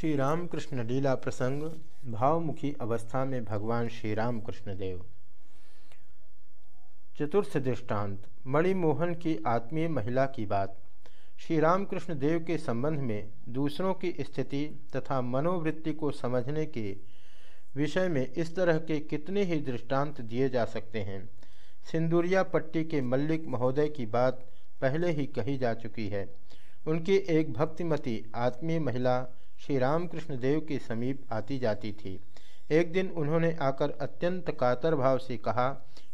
श्री रामकृष्ण लीला प्रसंग, भावमुखी अवस्था में भगवान श्री राम कृष्ण देव चतुर्थ दृष्टांत, मणिमोहन की आत्मीय महिला की बात। श्री रामकृष्ण देव के संबंध में दूसरों की स्थिति तथा मनोवृत्ति को समझने के विषय में इस तरह के कितने ही दृष्टांत दिए जा सकते हैं। सिंदूरिया पट्टी के मल्लिक महोदय की बात पहले ही कही जा चुकी है। उनकी एक भक्तिमती आत्मीय महिला श्री रामकृष्ण देव के समीप आती जाती थी। एक दिन उन्होंने आकर अत्यंत कातर भाव से कहा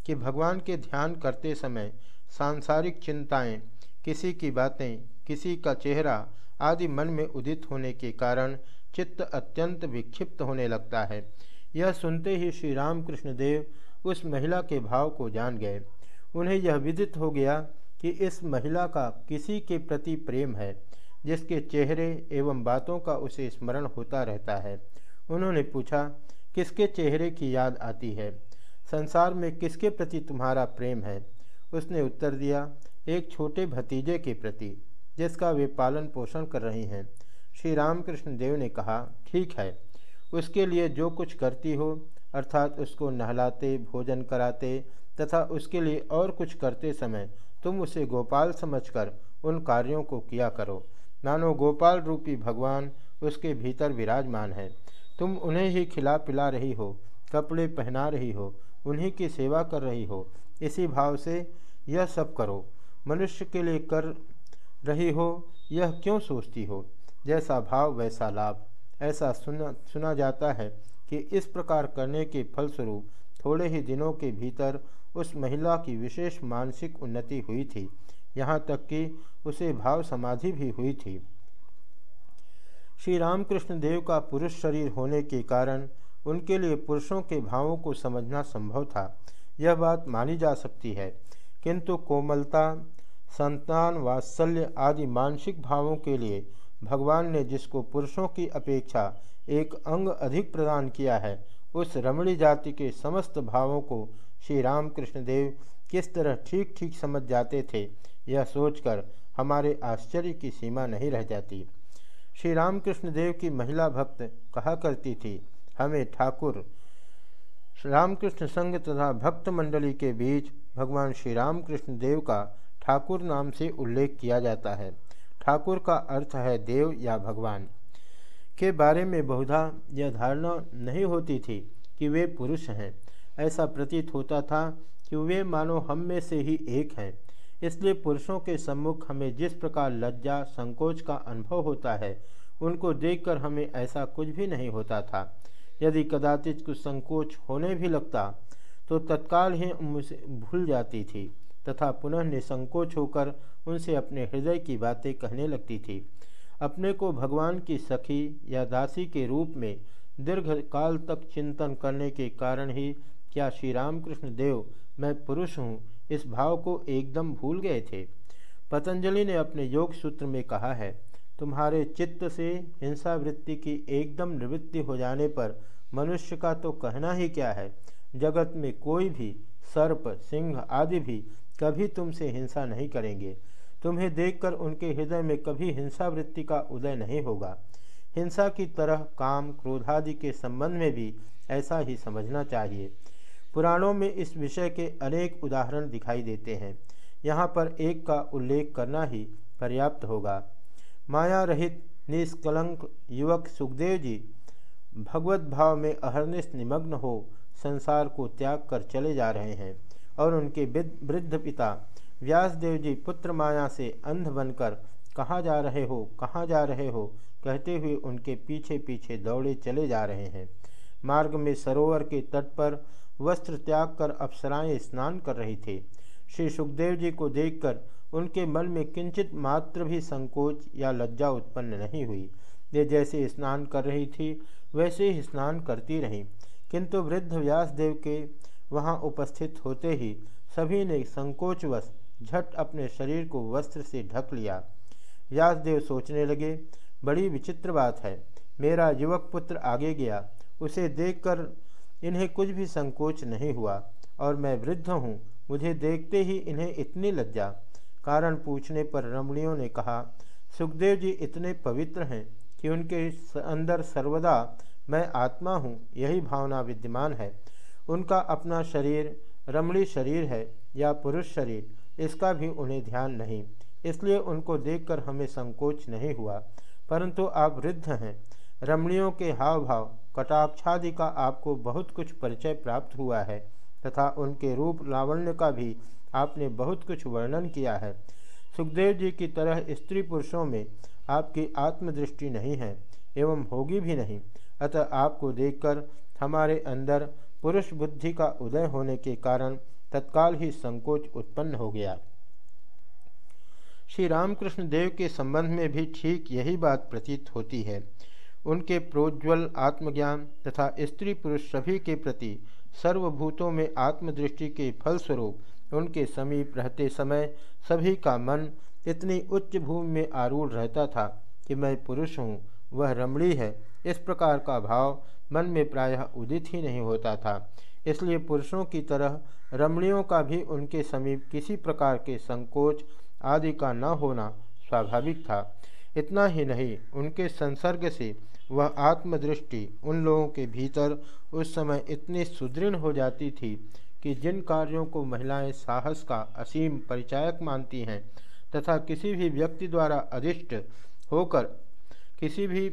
कि भगवान के ध्यान करते समय सांसारिक चिंताएँ, किसी की बातें किसी का चेहरा आदि मन में उदित होने के कारण चित्त अत्यंत विक्षिप्त होने लगता है। यह सुनते ही श्री रामकृष्ण देव उस महिला के भाव को जान गए। उन्हें यह विदित हो गया कि इस महिला का किसी के प्रति प्रेम है। जिसके चेहरे एवं बातों का उसे स्मरण होता रहता है। उन्होंने पूछा, किसके चेहरे की याद आती है? संसार में किसके प्रति तुम्हारा प्रेम है? उसने उत्तर दिया, एक छोटे भतीजे के प्रति, जिसका वे पालन पोषण कर रही हैं। श्री रामकृष्ण देव ने कहा, ठीक है, उसके लिए जो कुछ करती हो, अर्थात उसको नहलाते, भोजन कराते, तथा उसके लिए और कुछ करते समय तुम उसे गोपाल समझकर उन कार्यों को किया करो। मानो गोपाल रूपी भगवान, उसके भीतर विराजमान है। तुम उन्हें ही खिला पिला रही हो, कपड़े पहना रही हो, उन्हीं की सेवा कर रही हो। इसी भाव से यह सब करो। मनुष्य के लिए कर रही हो, यह क्यों सोचती हो? जैसा भाव, वैसा लाभ। ऐसा सुना सुना जाता है कि इस प्रकार करने के फलस्वरूप थोड़े ही दिनों के भीतर उस महिला की विशेष मानसिक उन्नति हुई थी। यहाँ तक कि उसे भाव समाधि भी हुई थी। श्री रामकृष्ण देव का पुरुष शरीर होने के कारण उनके लिए पुरुषों के भावों को समझना संभव था। यह बात मानी जा सकती है। किंतु कोमलता, संतान, वात्सल्य आदि मानसिक भावों के लिए भगवान ने जिसको पुरुषों की अपेक्षा एक अंग अधिक प्रदान किया है, उस रमणी जाति के समस्त भावों को श्री रामकृष्ण देव किस तरह ठीक ठीक समझ जाते थे यह सोचकर हमारे आश्चर्य की सीमा नहीं रह जाती। श्री रामकृष्ण देव की महिला भक्त कहा करती थी, हमें ठाकुर, रामकृष्ण संघ तथा भक्त मंडली के बीच भगवान श्री रामकृष्ण देव का ठाकुर नाम से उल्लेख किया जाता है। ठाकुर का अर्थ है देव या भगवान। के बारे में बहुधा यह धारणा नहीं होती थी कि वे पुरुष हैं। ऐसा प्रतीत होता था कि वे मानो हम में से ही एक हैं। इसलिए पुरुषों के सम्मुख हमें जिस प्रकार लज्जा, संकोच का अनुभव होता है, उनको देखकर हमें ऐसा कुछ भी नहीं होता था। यदि कदाचित कुछ संकोच होने भी लगता तो तत्काल ही मुझसे भूल जाती थी, तथा पुनः निसंकोच होकर उनसे अपने हृदय की बातें कहने लगती थी। अपने को भगवान की सखी या दासी के रूप में दीर्घ काल तक चिंतन करने के कारण ही, क्या श्री रामकृष्ण देव मैं पुरुष हूँ इस भाव को एकदम भूल गए थे। पतंजलि ने अपने योग सूत्र में कहा है, तुम्हारे चित्त से हिंसा वृत्ति की एकदम निवृत्ति हो जाने पर मनुष्य का तो कहना ही क्या है? जगत में कोई भी, सर्प, सिंह आदि भी कभी तुमसे हिंसा नहीं करेंगे। तुम्हें देखकर उनके हृदय में कभी हिंसा वृत्ति का उदय नहीं होगा। हिंसा की तरह काम, क्रोधादि के संबंध में भी ऐसा ही समझना चाहिए। पुराणों में इस विषय के अनेक उदाहरण दिखाई देते हैं। यहाँ पर एक का उल्लेख करना ही पर्याप्त होगा। माया रहित निष्कलंक युवक सुखदेव जी, भगवत भाव में अहरनिश निमग्न हो संसार को त्याग कर चले जा रहे हैं और उनके वृद्ध पिता व्यासदेव जी पुत्र माया से अंध बनकर, कहाँ जा रहे हो? कहाँ जा रहे हो? कहते हुए उनके पीछे पीछे दौड़े चले जा रहे हैं। मार्ग में सरोवर के तट पर वस्त्र त्याग कर अप्सराएँ स्नान कर रही थी। श्री सुखदेव जी को देखकर उनके मन में किंचित मात्र भी संकोच या लज्जा उत्पन्न नहीं हुई। वे जैसे स्नान कर रही थी, वैसे ही स्नान करती रहीं। किंतु वृद्ध व्यासदेव के वहाँ उपस्थित होते ही सभी ने संकोचवश झट अपने शरीर को वस्त्र से ढक लिया। व्यासदेव सोचने लगे, बड़ी विचित्र बात है। मेरा युवक पुत्र आगे गया। उसे देखकर इन्हें कुछ भी संकोच नहीं हुआ, और मैं वृद्ध हूँ, मुझे देखते ही इन्हें इतनी लज्जा। कारण पूछने पर रमणियों ने कहा, सुखदेव जी इतने पवित्र हैं कि उनके अंदर सर्वदा मैं आत्मा हूँ, यही भावना विद्यमान है। उनका अपना शरीर रमणी शरीर है या पुरुष शरीर, इसका भी उन्हें ध्यान नहीं। इसलिए उनको देखकर हमें संकोच नहीं हुआ, परंतु आप वृद्ध हैं। रमणियों के हाव भाव कटाक्षादि का आपको बहुत कुछ परिचय प्राप्त हुआ है, तथा उनके रूप लावण्य का भी आपने बहुत कुछ वर्णन किया है। सुखदेव जी की तरह स्त्री पुरुषों में आपकी आत्मदृष्टि नहीं है, एवं होगी भी नहीं। अतः आपको देखकर हमारे अंदर पुरुष बुद्धि का उदय होने के कारण तत्काल ही संकोच उत्पन्न हो गया। श्री रामकृष्ण देव के संबंध में भी ठीक यही बात प्रतीत होती है। उनके प्रोज्वल आत्मज्ञान तथा स्त्री पुरुष सभी के प्रति सर्वभूतों में आत्मदृष्टि के फलस्वरूप उनके समीप रहते समय सभी का मन इतनी उच्च भूमि में आरूढ़ रहता था कि मैं पुरुष हूँ, वह रमणी है। इस प्रकार का भाव मन में प्रायः उदित ही नहीं होता था। इसलिए पुरुषों की तरह रमणियों का भी उनके समीप किसी प्रकार के संकोच आदि का न होना स्वाभाविक था। इतना ही नहीं, उनके संसर्ग से वह आत्मदृष्टि उन लोगों के भीतर उस समय इतनी सुदृढ़ हो जाती थी कि जिन कार्यों को महिलाएँ साहस का असीम परिचायक मानती हैं तथा किसी भी व्यक्ति द्वारा अधिष्ट होकर, किसी भी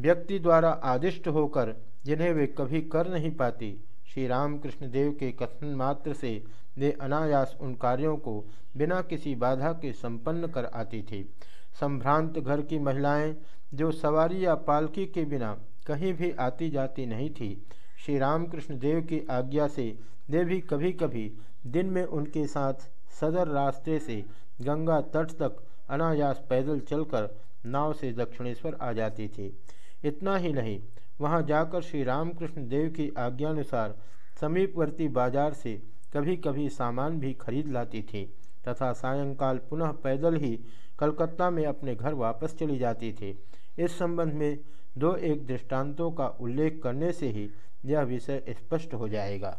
व्यक्ति द्वारा आदिष्ट होकर जिन्हें वे कभी कर नहीं पाती श्री रामकृष्ण देव के कथन मात्र से वे अनायास उन कार्यों को बिना किसी बाधा के संपन्न कर आती थी। संभ्रांत घर की महिलाएँ, जो सवारी या पालकी के बिना कहीं भी आती जाती नहीं थी श्री रामकृष्ण देव की आज्ञा से वे भी कभी कभी दिन में उनके साथ सदर रास्ते से गंगा तट तक अनायास पैदल चलकर नाव से दक्षिणेश्वर आ जाती थी। इतना ही नहीं वहाँ जाकर श्री रामकृष्ण देव की आज्ञानुसार समीपवर्ती बाज़ार से कभी कभी सामान भी खरीद लाती थी तथा सायंकाल पुनः पैदल ही कलकत्ता में अपने घर वापस चली जाती थी। इस संबंध में दो एक दृष्टांतों का उल्लेख करने से ही यह विषय स्पष्ट हो जाएगा।